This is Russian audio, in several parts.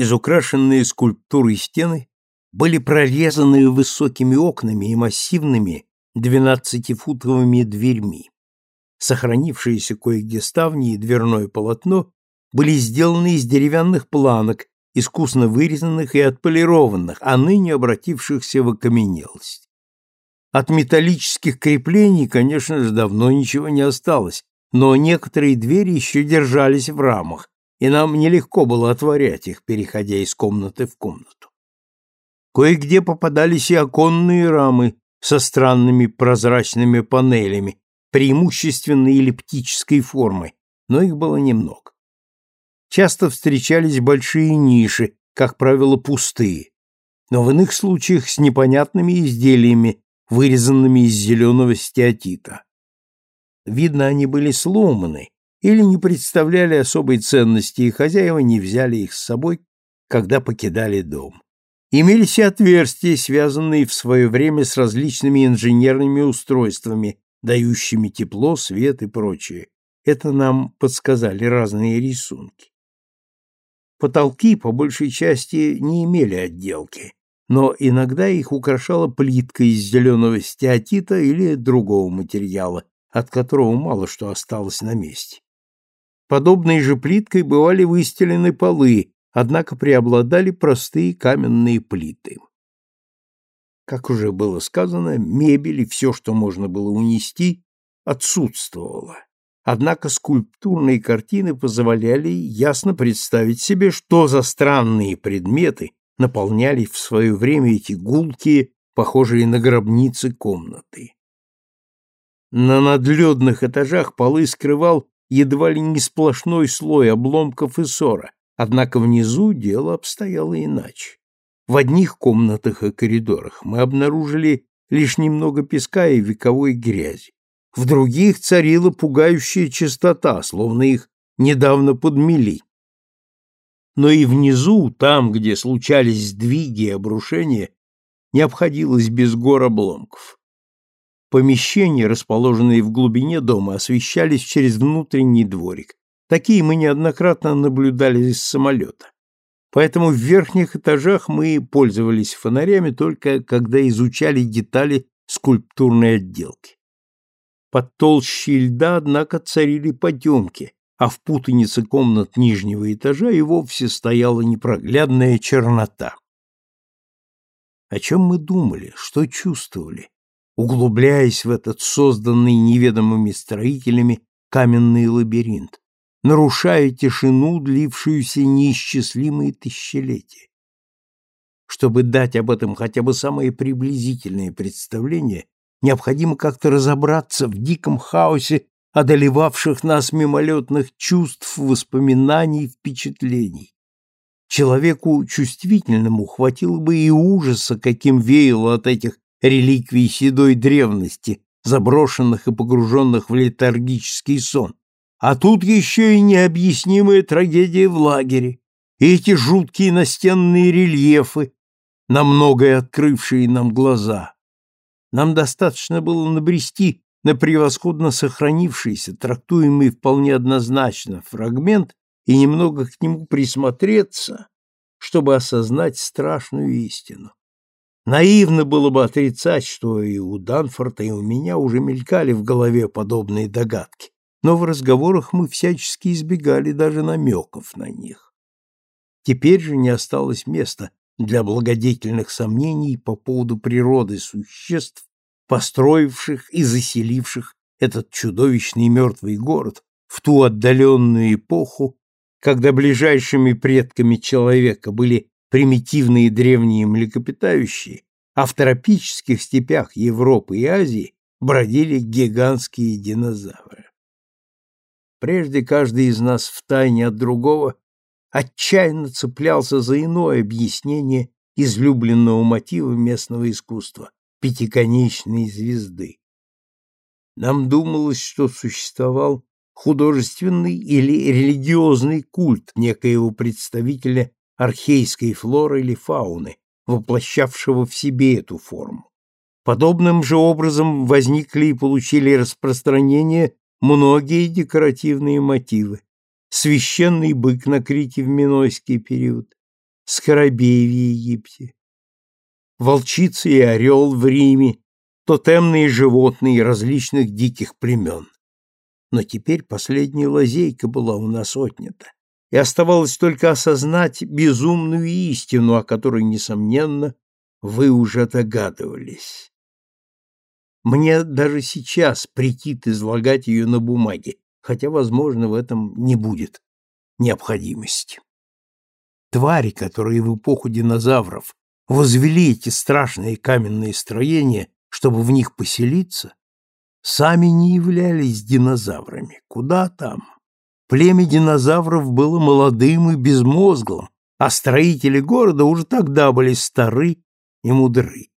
Изукрашенные скульптурой стены были прорезаны высокими окнами и массивными двенадцатифутовыми дверьми. Сохранившиеся кое-где ставни и дверное полотно были сделаны из деревянных планок, искусно вырезанных и отполированных, а ныне обратившихся в окаменелость. От металлических креплений, конечно же, давно ничего не осталось, но некоторые двери еще держались в рамах, и нам нелегко было отворять их, переходя из комнаты в комнату. Кое-где попадались и оконные рамы со странными прозрачными панелями, преимущественно эллиптической формы, но их было немного. Часто встречались большие ниши, как правило, пустые, но в иных случаях с непонятными изделиями, вырезанными из зеленого стеатита. Видно, они были сломаны или не представляли особой ценности, и хозяева не взяли их с собой, когда покидали дом. Имелись и отверстия, связанные в свое время с различными инженерными устройствами, дающими тепло, свет и прочее. Это нам подсказали разные рисунки. Потолки, по большей части, не имели отделки, но иногда их украшала плитка из зеленого стеатита или другого материала, от которого мало что осталось на месте. Подобной же плиткой бывали выстелены полы, однако преобладали простые каменные плиты. Как уже было сказано, мебель и все, что можно было унести, отсутствовало. Однако скульптурные картины позволяли ясно представить себе, что за странные предметы наполняли в свое время эти гулкие, похожие на гробницы, комнаты. На надледных этажах полы скрывал едва ли не сплошной слой обломков и ссора, однако внизу дело обстояло иначе. В одних комнатах и коридорах мы обнаружили лишь немного песка и вековой грязи. В других царила пугающая чистота, словно их недавно подмели. Но и внизу, там, где случались сдвиги и обрушения, не обходилось без гор обломков. Помещения, расположенные в глубине дома, освещались через внутренний дворик. Такие мы неоднократно наблюдали из самолета. Поэтому в верхних этажах мы пользовались фонарями только когда изучали детали скульптурной отделки. Под толщей льда, однако, царили потемки, а в путанице комнат нижнего этажа и вовсе стояла непроглядная чернота. О чем мы думали, что чувствовали, углубляясь в этот созданный неведомыми строителями каменный лабиринт, нарушая тишину, длившуюся неисчислимые тысячелетия. Чтобы дать об этом хотя бы самое приблизительное представление, необходимо как-то разобраться в диком хаосе одолевавших нас мимолетных чувств, воспоминаний, впечатлений. Человеку чувствительному хватило бы и ужаса, каким веяло от этих реликвий седой древности, заброшенных и погруженных в летаргический сон. А тут еще и необъяснимая трагедия в лагере, и эти жуткие настенные рельефы, на многое открывшие нам глаза. Нам достаточно было набрести на превосходно сохранившийся, трактуемый вполне однозначно фрагмент и немного к нему присмотреться, чтобы осознать страшную истину. Наивно было бы отрицать, что и у Данфорта, и у меня уже мелькали в голове подобные догадки, но в разговорах мы всячески избегали даже намеков на них. Теперь же не осталось места для благодетельных сомнений по поводу природы существ, построивших и заселивших этот чудовищный мертвый город в ту отдаленную эпоху, когда ближайшими предками человека были примитивные древние млекопитающие, а в тропических степях Европы и Азии бродили гигантские динозавры. Прежде каждый из нас втайне от другого отчаянно цеплялся за иное объяснение излюбленного мотива местного искусства — пятиконечной звезды. Нам думалось, что существовал художественный или религиозный культ некоего представителя архейской флоры или фауны, воплощавшего в себе эту форму. Подобным же образом возникли и получили распространение многие декоративные мотивы. Священный бык на Крите в Минойский период, скоробей в Египте, волчица и орел в Риме, тотемные животные различных диких племен. Но теперь последняя лазейка была у нас отнята, и оставалось только осознать безумную истину, о которой, несомненно, вы уже догадывались. Мне даже сейчас претит излагать ее на бумаге, хотя, возможно, в этом не будет необходимости. Твари, которые в эпоху динозавров возвели эти страшные каменные строения, чтобы в них поселиться, сами не являлись динозаврами. Куда там? Племя динозавров было молодым и безмозглым, а строители города уже тогда были стары и мудры.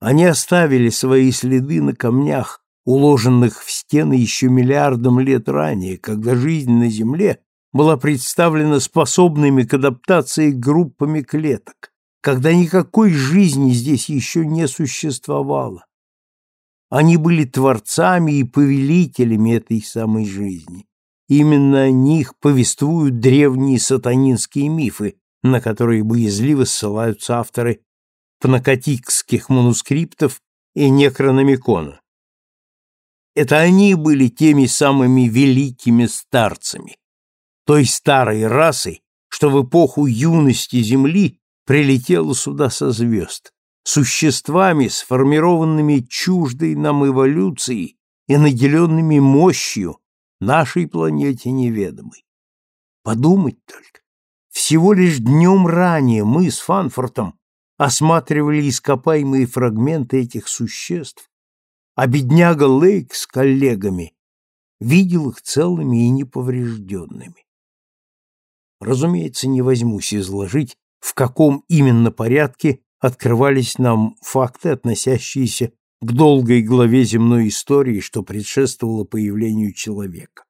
Они оставили свои следы на камнях, уложенных в стены еще миллиардом лет ранее, когда жизнь на Земле была представлена способными к адаптации группами клеток, когда никакой жизни здесь еще не существовало. Они были творцами и повелителями этой самой жизни. Именно о них повествуют древние сатанинские мифы, на которые боязливо ссылаются авторы пнакотикских манускриптов и некрономикона. Это они были теми самыми великими старцами, той старой расой, что в эпоху юности Земли прилетела сюда со звезд, существами, сформированными чуждой нам эволюцией и наделенными мощью, нашей планете неведомой. Подумать только, всего лишь днем ранее мы с Фанфортом осматривали ископаемые фрагменты этих существ, а бедняга Лейк с коллегами видел их целыми и неповрежденными. Разумеется, не возьмусь изложить, в каком именно порядке открывались нам факты, относящиеся к долгой главе земной истории, что предшествовало появлению человека.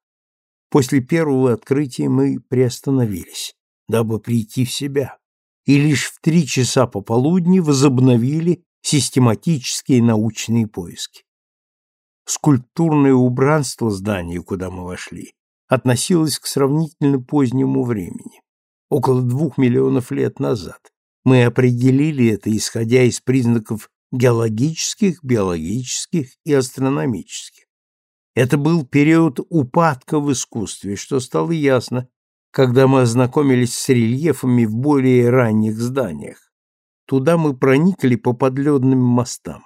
После первого открытия мы приостановились, дабы прийти в себя, и лишь в три часа пополудни возобновили систематические научные поиски. Скульптурное убранство здания, куда мы вошли, относилось к сравнительно позднему времени, около двух миллионов лет назад. Мы определили это, исходя из признаков геологических, биологических и астрономических. Это был период упадка в искусстве, что стало ясно, когда мы ознакомились с рельефами в более ранних зданиях. Туда мы проникли по подледным мостам.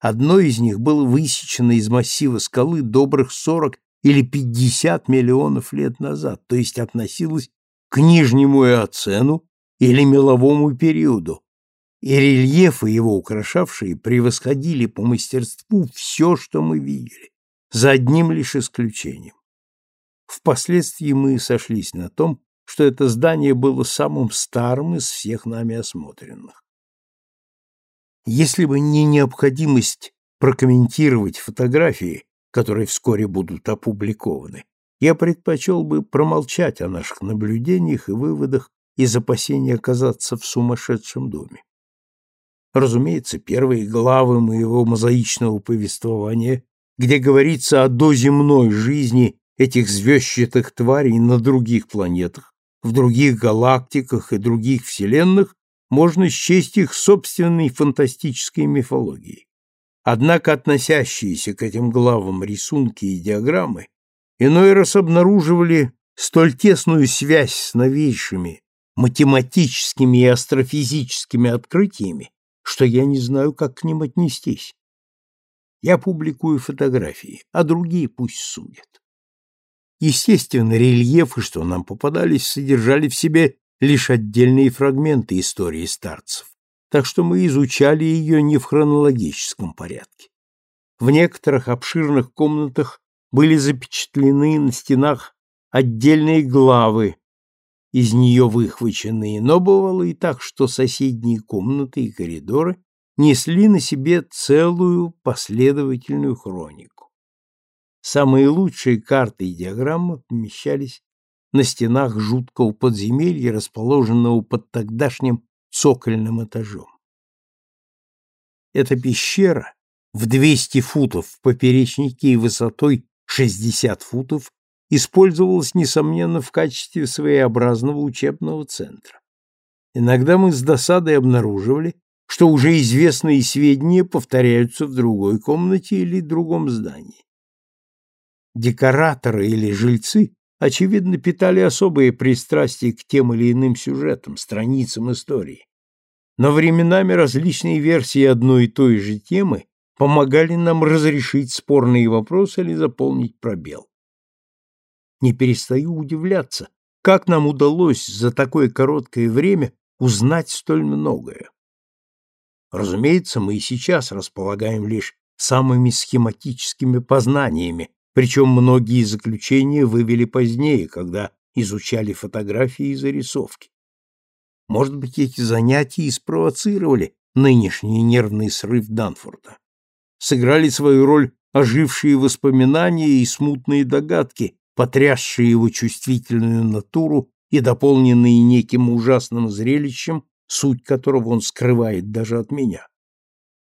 Одно из них было высечено из массива скалы добрых 40 или 50 миллионов лет назад, то есть относилось к нижнему эоцену или меловому периоду, и рельефы его украшавшие превосходили по мастерству все, что мы видели, за одним лишь исключением. Впоследствии мы сошлись на том, что это здание было самым старым из всех нами осмотренных. Если бы не необходимость прокомментировать фотографии, которые вскоре будут опубликованы, я предпочел бы промолчать о наших наблюдениях и выводах из опасения оказаться в сумасшедшем доме. Разумеется, первые главы моего мозаичного повествования, где говорится о доземной жизни этих звездчатых тварей на других планетах, в других галактиках и других вселенных можно счесть их собственной фантастической мифологией. Однако относящиеся к этим главам рисунки и диаграммы иной раз обнаруживали столь тесную связь с новейшими математическими и астрофизическими открытиями, что я не знаю, как к ним отнестись. Я публикую фотографии, а другие пусть судят. Естественно, рельефы, что нам попадались, содержали в себе лишь отдельные фрагменты истории старцев, так что мы изучали ее не в хронологическом порядке. В некоторых обширных комнатах были запечатлены на стенах отдельные главы, из нее выхваченные, но бывало и так, что соседние комнаты и коридоры несли на себе целую последовательную хронику. Самые лучшие карты и диаграммы помещались на стенах жуткого подземелья, расположенного под тогдашним цокольным этажом. Эта пещера в 200 футов в поперечнике и высотой 60 футов использовалась, несомненно, в качестве своеобразного учебного центра. Иногда мы с досадой обнаруживали, что уже известные сведения повторяются в другой комнате или другом здании. Декораторы или жильцы, очевидно, питали особые пристрастия к тем или иным сюжетам, страницам истории. Но временами различные версии одной и той же темы помогали нам разрешить спорные вопросы или заполнить пробел. Не перестаю удивляться, как нам удалось за такое короткое время узнать столь многое. Разумеется, мы и сейчас располагаем лишь самыми схематическими познаниями, причем многие заключения вывели позднее, когда изучали фотографии и зарисовки. Может быть, эти занятия и спровоцировали нынешний нервный срыв Данфорда. Сыграли свою роль ожившие воспоминания и смутные догадки, потрясшие его чувствительную натуру и дополненные неким ужасным зрелищем, суть которого он скрывает даже от меня.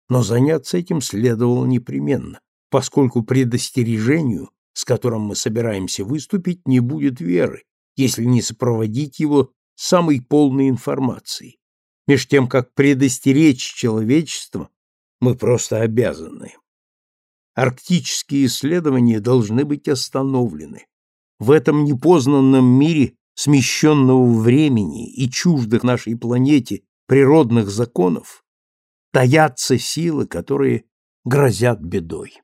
Но заняться этим следовало непременно, поскольку предостережению, с которым мы собираемся выступить, не будет веры, если не сопроводить его самой полной информацией, меж тем как предостеречь человечество мы просто обязаны. Арктические исследования должны быть остановлены. В этом непознанном мире смещенного времени и чуждых нашей планете природных законов таятся силы, которые грозят бедой.